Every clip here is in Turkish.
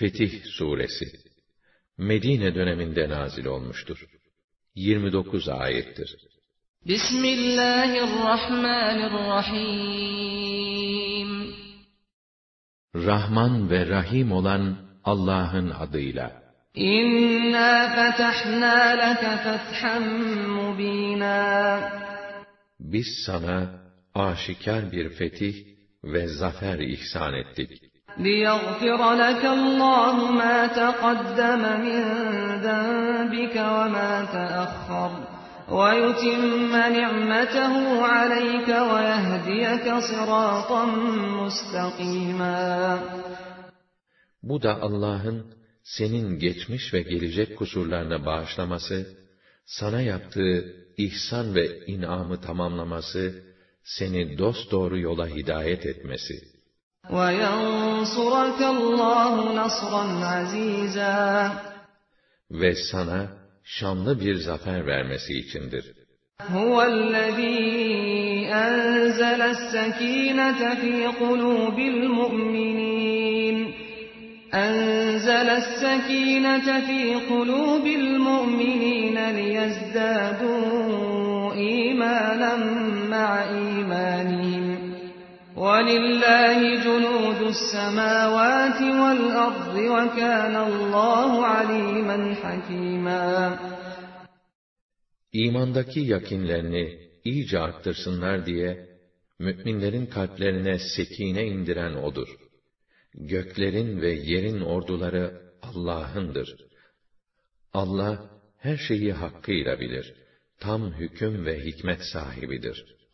Fetih Suresi Medine döneminde nazil olmuştur. 29 ayettir. Bismillahirrahmanirrahim Rahman ve Rahim olan Allah'ın adıyla. İnna fetahna leke fethan mubina. Biz sana aşikar bir fetih ve zafer ihsan ettik. لِيَغْفِرَ لَكَ اللَّهُ مَا تَقَدَّمَ مِنْ ذَنْبِكَ وَمَا تَأَخَّرَ وَيُتِمَّ نِعْمَتَهُ عَلَيْكَ وَيَهْدِيَكَ صِرَاطًا مُسْتَقِيمًا Bu da Allah'ın senin geçmiş ve gelecek kusurlarını bağışlaması, sana yaptığı ihsan ve inamı tamamlaması, seni dosdoğru yola hidayet etmesi. Ve sana şanlı bir zafer vermesi içindir. هُوَ الَّذ۪ي أَنْزَلَ السَّك۪ينَةَ ف۪ي قُلُوبِ الْمُؤْمِنِينَ أَنْزَلَ السَّك۪ينَةَ ف۪ي قُلُوبِ الْمُؤْمِنِينَ لِيَزْدَادُوا اِيمَانًا مَعَ اِيمَانِهِمْ وَلِلَّهِ جُنُودُ السَّمَاوَاتِ وَالْأَرْضِ وَكَانَ اللّٰهُ عَلِيمًا حَكِيمًا İmandaki yakinlerini iyice arttırsınlar diye, müminlerin kalplerine sekine indiren O'dur. Göklerin ve yerin orduları Allah'ındır. Allah, her şeyi hakkıyla bilir. Tam hüküm ve hikmet sahibidir.''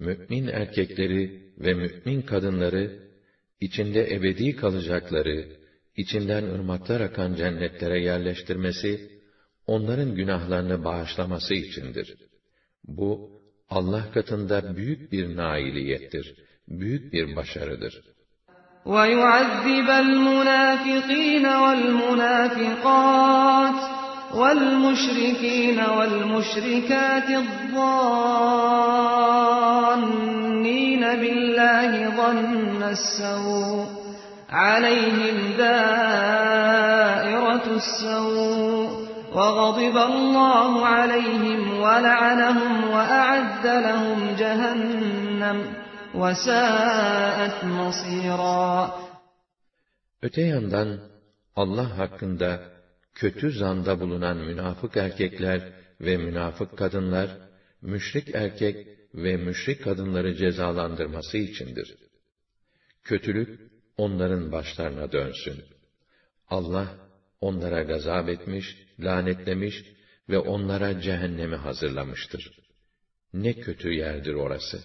mümin erkekleri ve mümin kadınları, içinde ebedi kalacakları, içinden ırmaklar akan cennetlere yerleştirmesi, onların günahlarını bağışlaması içindir. Bu, Allah katında büyük bir nailiyettir, büyük bir başarıdır. وَيُعَذِّبَ الْمُنَافِقِينَ وَالْمُنَافِقَاتِ وَالْمُشْرِكِينَ وَالْمُشْرِكَاتِ الظَّانِّينَ بِاللَّهِ ظَنَّ السَّوْءِ عَلَيْهِمْ دَائِرَةُ السَّوْءِ وَغَضِبَ اللّٰهُ عَلَيْهِمْ وَلَعَنَهُمْ وَأَعَدَّ لَهُمْ جَهَنَّمَ وَسَاءَتْ مَصِيرًا. Öte yandan Allah hakkında kötü zanda bulunan münafık erkekler ve münafık kadınlar, müşrik erkek ve müşrik kadınları cezalandırması içindir. Kötülük onların başlarına dönsün. Allah onlara gazap etmiş, lanetlemiş ve onlara cehennemi hazırlamıştır. Ne kötü yerdir orası.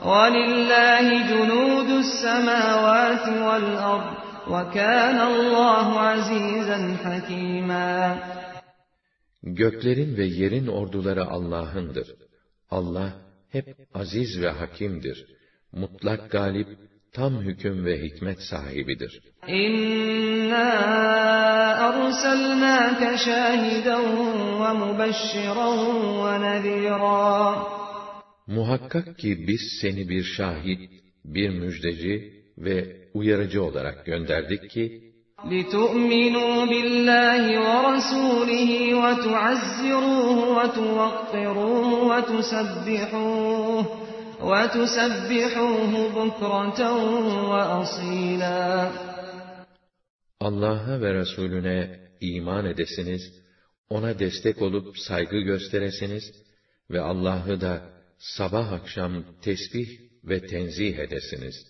وَلِلَّهِ جُنُودُ السَّمَاوَاتِ وَالْأَرْضِ وَكَانَ اللّٰهُ عَز۪يزًا حَك۪يمًا Göklerin ve yerin orduları Allah'ındır. Allah hep aziz ve hakimdir. Mutlak galip, tam hüküm ve hikmet sahibidir. İnna arsalnâke şâhiden ve mübeşşiran ve nezîrâ. Muhakkak ki biz seni bir şahit, bir müjdeci ve uyarıcı olarak gönderdik ki, لِتُؤْمِنُوا بِاللّٰهِ وَرَسُولِهِ وَتُعَزِّرُوهُ وَتُوَقِّرُوهُ وَتُسَبِّحُوهُ وَتُسَبِّحُوهُ بُكْرَةً وَأَصِيلًا Allah'a ve Resulüne iman edesiniz, ona destek olup saygı gösteresiniz ve Allah'ı da sabah akşam tesbih ve tenzih edesiniz.''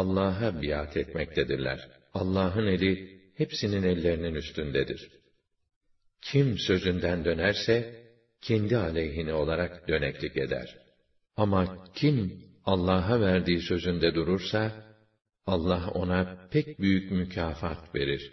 Allah'a biat etmektedirler. Allah'ın eli, hepsinin ellerinin üstündedir. Kim sözünden dönerse, kendi aleyhine olarak döneklik eder. Ama kim Allah'a verdiği sözünde durursa, Allah ona pek büyük mükafat verir.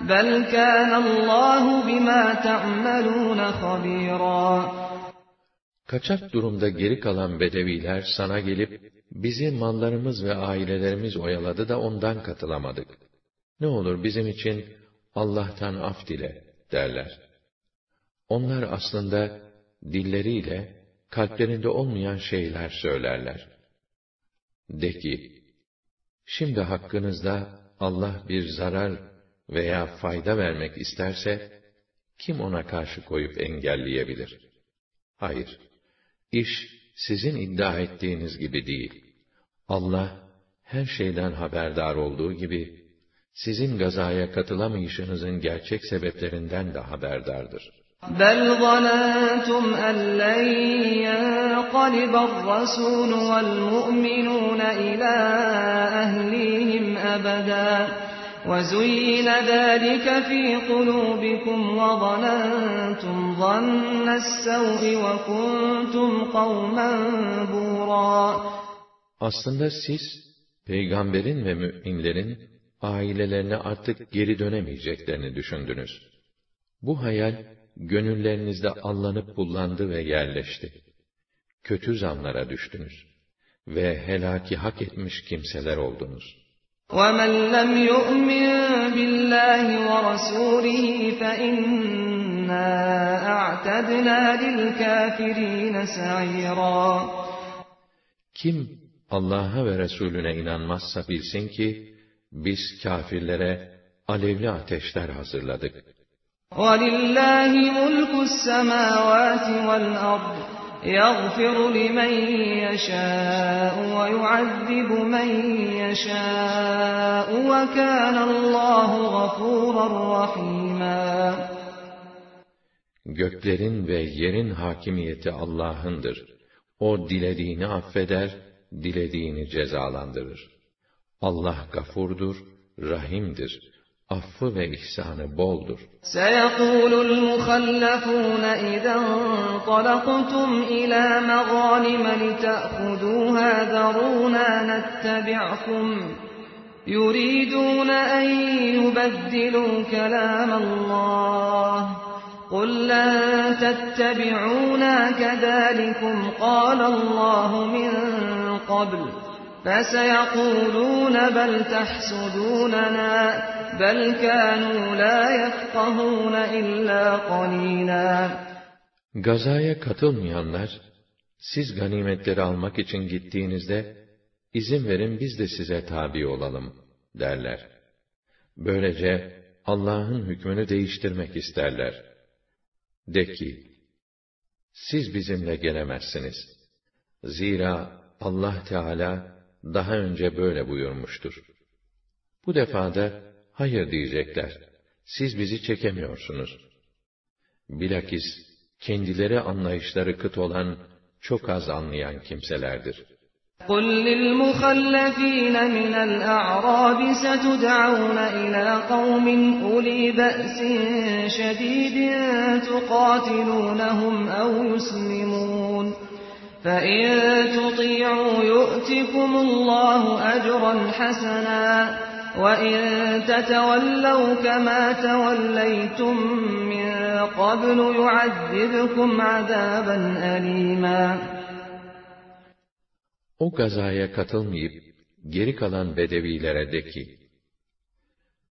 بل كان الله بما تعملون خبيرا Kaçak durumda geri kalan bedeviler sana gelip, bizi mallarımız ve ailelerimiz oyaladı da ondan katılamadık. Ne olur bizim için Allah'tan af dile derler. Onlar aslında dilleriyle kalplerinde olmayan şeyler söylerler. De ki, şimdi hakkınızda Allah bir zarar veya fayda vermek isterse, kim ona karşı koyup engelleyebilir? Hayır, iş sizin iddia ettiğiniz gibi değil. Allah, her şeyden haberdar olduğu gibi, sizin gazaya katılamayışınızın gerçek sebeplerinden de haberdardır. بل ظننتم أن لن ينقلب الرسول والمؤمنون إلى أهليهم أبدا وزين ذلك في قلوبكم وظننتم ظن السوء وكنتم قوما بورا Aslında siz, peygamberin ve müminlerin ailelerine artık geri dönemeyeceklerini düşündünüz. Bu hayal, gönüllerinizde allanıp kullandı ve yerleşti. Kötü zanlara düştünüz ve helaki hak etmiş kimseler oldunuz. وَمَنْ لَمْ يُؤْمِنْ بِاللَّهِ وَرَسُولِهِ فَإِنَّا أَعْتَدْنَا لِلْكَافِرِينَ سَعِيرًا Kim Allah'a ve Resulüne inanmazsa bilsin ki, biz kâfirlere alevli ateşler hazırladık. وَلِلَّهِ مُلْكُ السَّمَاوَاتِ وَالْأَرْضِ يَغْفِرُ لِمَن يَشَاءُ وَيُعَذِّبُ مَن يَشَاءُ وَكَانَ اللّٰهُ غَفُورًا رَحِيمًا Göklerin ve yerin hakimiyeti Allah'ındır. O dilediğini affeder, dilediğini cezalandırır. Allah gafurdur, rahimdir. Affı ve ihsanı boldur. سيقول المخلفون إذا انطلقتم إلى مغانم لتأخذوها ذرونا نتبعكم يريدون أن يبدلوا كلام الله قل لن تتبعونا كذلكم قال الله من قبل فسيقولون بل تحسدوننا بل كانوا لا يفقهون إلا قليلا Gazaya katılmayanlar, siz ganimetleri almak için gittiğinizde, izin verin biz de size tabi olalım, derler. Böylece, Allah'ın hükmünü değiştirmek isterler. De ki, siz bizimle gelemezsiniz. Zira Allah Teala daha önce böyle buyurmuştur. Bu defada hayır diyecekler. Siz bizi çekemiyorsunuz. Bilakis kendileri anlayışları kıt olan çok az anlayan kimselerdir. قل للمخلفين من الأعراب ستدعون إلى قوم أولي بأس شديد تقاتلونهم أو يسلمون فإن تطيعوا يؤتكم الله أجرا حسنا وإن تتولوا كما توليتم من قبل يعذبكم عذابا أليما O gazaya katılmayıp, geri kalan bedevilere de ki,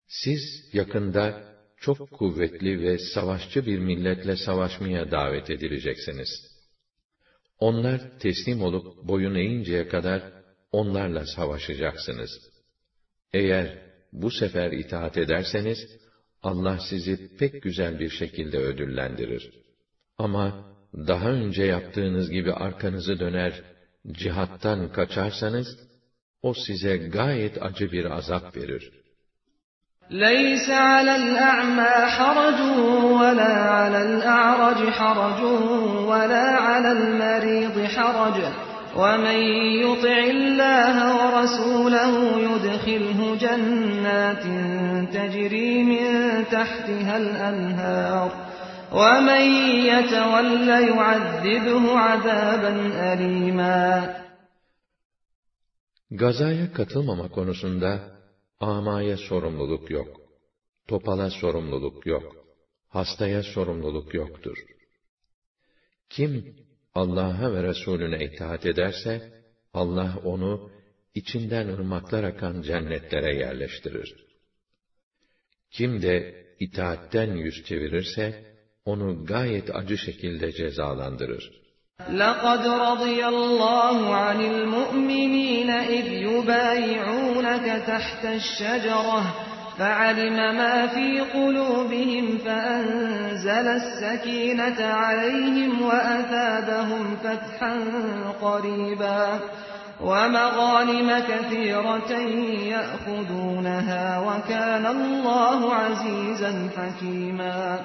Siz yakında çok kuvvetli ve savaşçı bir milletle savaşmaya davet edileceksiniz. Onlar teslim olup boyun eğinceye kadar onlarla savaşacaksınız. Eğer bu sefer itaat ederseniz, Allah sizi pek güzel bir şekilde ödüllendirir. Ama daha önce yaptığınız gibi arkanızı döner, cihattan kaçarsanız, o size gayet acı bir azap verir. ليس على الأعمى حرج ولا على الأعرج حرج ولا على المريض حرج ومن يطع الله ورسوله يدخله جنات تجري من تحتها الأنهار ومن يتول يعذبه عذابا أليما Gazaya katılmama konusunda amaya sorumluluk yok. Topala sorumluluk yok. Hastaya sorumluluk yoktur. Kim Allah'a ve Resulüne itaat ederse, Allah onu içinden ırmaklar akan cennetlere yerleştirir. Kim de itaatten yüz çevirirse, onu gayet acı şekilde cezalandırır. لَقَدْ رَضِيَ اللّٰهُ عَنِ الْمُؤْمِنِينَ اِذْ يُبَايِعُونَكَ تَحْتَ الشَّجَرَةِ فَعَلِمَ مَا فِي قُلُوبِهِمْ فَأَنزَلَ السَّكِينَةَ عَلَيْهِمْ وَأَثَابَهُمْ فَتْحًا قَرِيبًا وَمَغَانِمَ كَثِيرَةً يَأْخُذُونَهَا وَكَانَ اللّٰهُ عَز۪يزًا حَك۪يمًا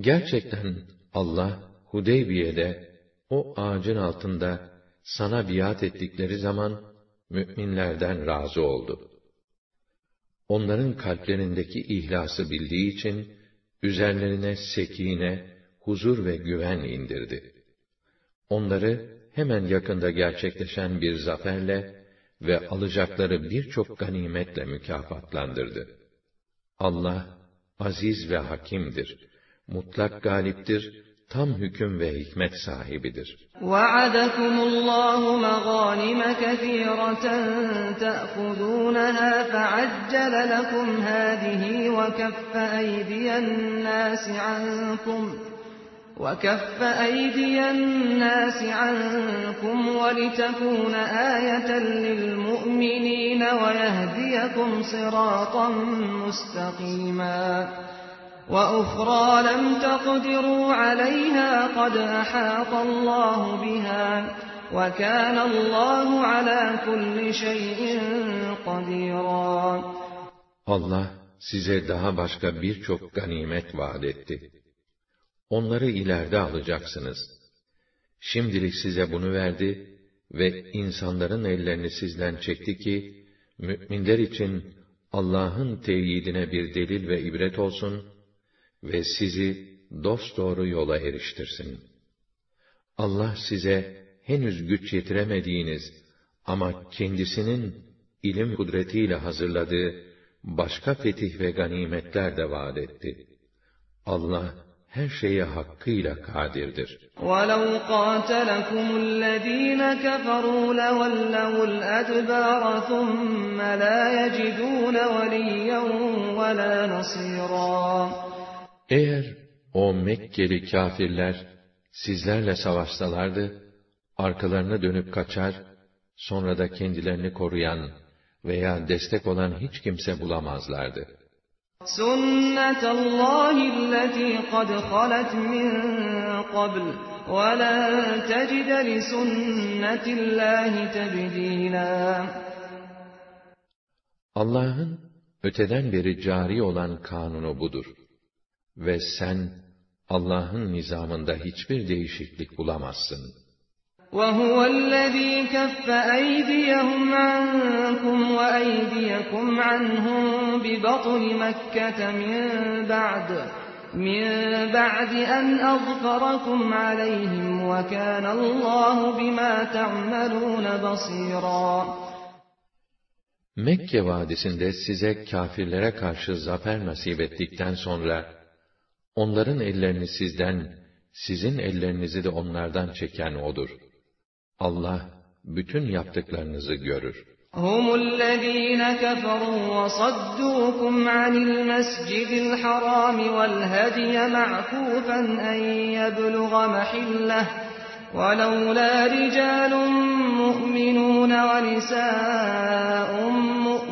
Gerçekten Allah, Hudeybiye'de, o ağacın altında sana biat ettikleri zaman, müminlerden razı oldu. Onların kalplerindeki ihlası bildiği için, üzerlerine sekine, huzur ve güven indirdi. Onları hemen yakında gerçekleşen bir zaferle ve alacakları birçok ganimetle mükafatlandırdı. Allah, aziz ve hakimdir, mutlak galiptir, tam hüküm ve hikmet sahibidir. وَعَدَكُمُ اللّٰهُ مَغَانِمَ كَثِيرَةً تَأْخُذُونَهَا فَعَجَّلَ لَكُمْ هَٰذِهِ وَكَفَّ أَيْدِيَ النَّاسِ عَنكُمْ وَكَفَّ أَيْدِيَ النَّاسِ عَنكُمْ وَلِتَكُونَ آيَةً لِلْمُؤْمِنِينَ وَيَهْدِيَكُمْ صِرَاطًا مُسْتَقِيمًا وَأُخْرَى لَمْ تَقْدِرُوا عَلَيْهَا قَدْ أَحَاطَ اللّٰهُ بِهَا وَكَانَ اللّٰهُ عَلَى كُلِّ شَيْءٍ قَدِيرًا Allah size daha başka birçok ganimet vaat etti. Onları ileride alacaksınız. Şimdilik size bunu verdi ve insanların ellerini sizden çekti ki, müminler için Allah'ın teyidine bir delil ve ibret olsun ve sizi dosdoğru yola eriştirsin. Allah size henüz güç yetiremediğiniz ama kendisinin ilim kudretiyle hazırladığı başka fetih ve ganimetler de vaat etti. Allah her şeye hakkıyla kadirdir. وَلَوْ قَاتَلَكُمُ الَّذ۪ينَ كَفَرُوا لَوَلَّوُا الْأَدْبَارَ ثُمَّ لَا يَجِدُونَ وَلِيًّا وَلَا نَصِيرًا Eğer o Mekkeli kâfirler sizlerle savaşsalardı, arkalarını dönüp kaçar, sonra da kendilerini koruyan veya destek olan hiç kimse bulamazlardı. سُنَّةَ اللّٰهِ الَّتِي قَدْ خَلَتْ مِنْ قَبْلِ وَلَنْ تَجِدَ لِسُنَّةِ اللّٰهِ تَبْد۪يلًا Allah'ın öteden beri cari olan kanunu budur. Ve sen Allah'ın nizamında hiçbir değişiklik bulamazsın. وَهُوَ الَّذ۪ي كَفَّ أَيْدِيَهُمْ عَنْكُمْ وَأَيْدِيَكُمْ عَنْهُمْ بِبَطْنِ مَكَّةَ مِنْ بَعْدِ مِنْ بَعْدِ أَنْ أَظْفَرَكُمْ عَلَيْهِمْ وَكَانَ اللّٰهُ بِمَا تَعْمَلُونَ بَصِيرًا Mekke vadisinde size kâfirlere karşı zafer nasip ettikten sonra, onların ellerini sizden, sizin ellerinizi de onlardan çeken O'dur. Allah, bütün yaptıklarınızı görür. هم الذين كفروا وصدوكم عن المسجد الحرام والهدي معكوفا أن يبلغ محله ولولا رجال مؤمنون ونساء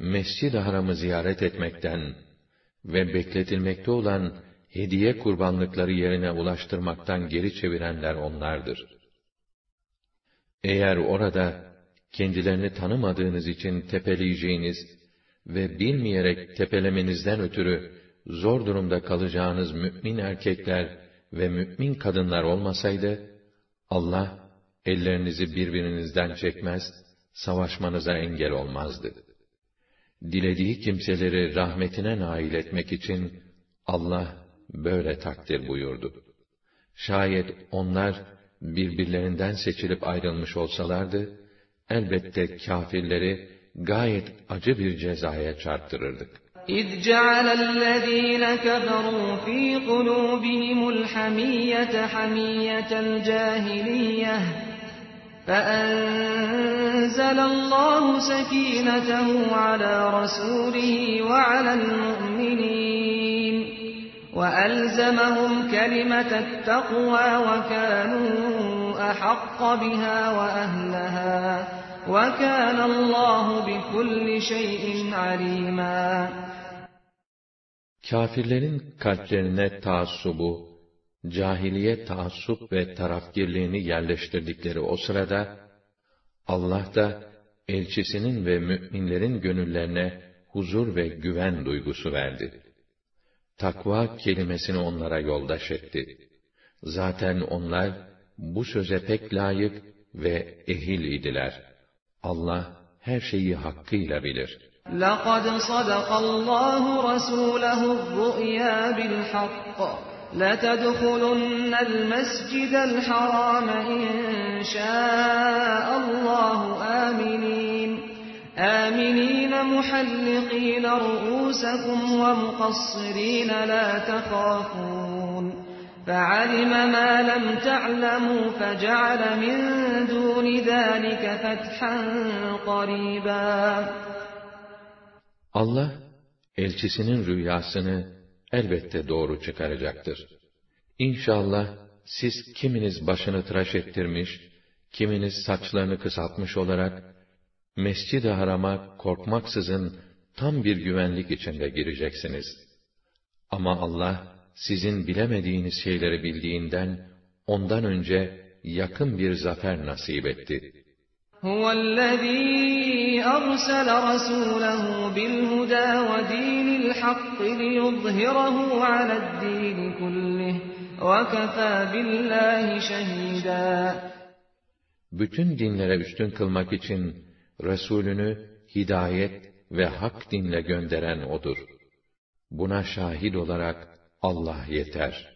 Mescid-i Haram'ı ziyaret etmekten ve bekletilmekte olan hediye kurbanlıkları yerine ulaştırmaktan geri çevirenler onlardır. Eğer orada kendilerini tanımadığınız için tepeleyeceğiniz ve bilmeyerek tepelemenizden ötürü zor durumda kalacağınız mümin erkekler ve mümin kadınlar olmasaydı, Allah ellerinizi birbirinizden çekmez, savaşmanıza engel olmazdı Dilediği kimseleri rahmetine nail etmek için Allah böyle takdir buyurdu. Şayet onlar birbirlerinden seçilip ayrılmış olsalardı, elbette kâfirleri gayet acı bir cezaya çarptırırdık. إذ جعل الذين كفروا في قلوبهم الحمية حمية الجاهلية فأنزل الله سكينته على رسوله وعلى المؤمنين وألزمهم كلمة التقوى وكانوا أحق بها وأهلها وَكَانَ اللّٰهُ بِكُلِّ شَيْءٍ عَلِيمًا Kafirlerin kalplerine taassubu, cahiliye taassup ve tarafgirliğini yerleştirdikleri o sırada, Allah da elçisinin ve müminlerin gönüllerine huzur ve güven duygusu verdi. Takva kelimesini onlara yoldaş etti. Zaten onlar bu söze pek layık ve ehil idiler. Allah her şeyi hakkıyla bilir. لَقَدْ صَدَقَ اللّٰهُ رَسُولَهُ الرُّؤْيَا بِالْحَقِّ لَتَدْخُلُنَّ الْمَسْجِدَ الْحَرَامَ إِنْ شَاءَ اللّٰهُ آمِنِينَ آمِنِينَ مُحَلِّقِينَ رُؤُوسَكُمْ وَمُقَصِّرِينَ لَا تَخَافُونَ فَعَلِمَ مَا لَمْ تَعْلَمُوا فَجَعَلَ مِنْ دُونِ ذَٰلِكَ فَتْحًا قَرِيبًا Allah, elçisinin rüyasını elbette doğru çıkaracaktır. İnşallah siz kiminiz başını tıraş ettirmiş, kiminiz saçlarını kısaltmış olarak, Mescid-i Haram'a korkmaksızın tam bir güvenlik içinde gireceksiniz. Ama Allah, sizin bilemediğiniz şeyleri bildiğinden, ondan önce yakın bir zafer nasip etti. هُوَ الَّذ۪ي أَرْسَلَ رَسُولَهُ بِالْهُدَى وَد۪ينِ الْحَقِّ لِيُظْهِرَهُ عَلَى الد۪ينِ كُلِّهِ وَكَفَى بِاللّٰهِ شَه۪يدًا Bütün dinlere üstün kılmak için Resulünü hidayet ve hak dinle gönderen O'dur. Buna şahit olarak Allah yeter.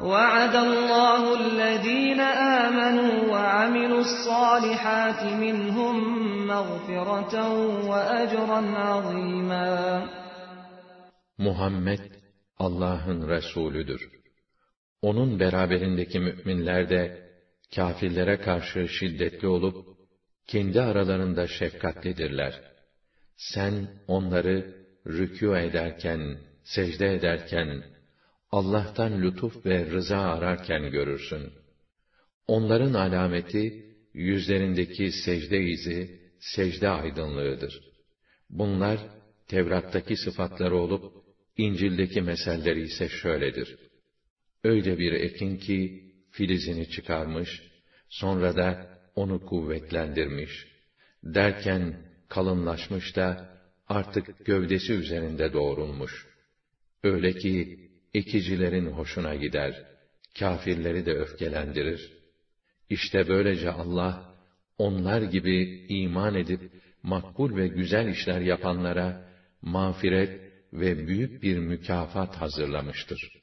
وعد الله الذين آمنوا وعملوا الصالحات منهم مغفرة وأجرا عظيما Muhammed Allah'ın Resulüdür. Onun beraberindeki müminler de kâfirlere karşı şiddetli olup, kendi aralarında şefkatlidirler. Sen onları rükû ederken, secde ederken, Allah'tan lütuf ve rıza ararken görürsün. Onların alameti, yüzlerindeki secde izi, secde aydınlığıdır. Bunlar, Tevrat'taki sıfatları olup, İncil'deki meselleri ise şöyledir. Öyle bir ekin ki, filizini çıkarmış, sonra da onu kuvvetlendirmiş. Derken, kalınlaşmış da, artık gövdesi üzerinde doğrulmuş. Öyle ki, ekicilerin hoşuna gider, kâfirleri de öfkelendirir. İşte böylece Allah, onlar gibi iman edip, makbul ve güzel işler yapanlara, mağfiret ve büyük bir mükafat hazırlamıştır.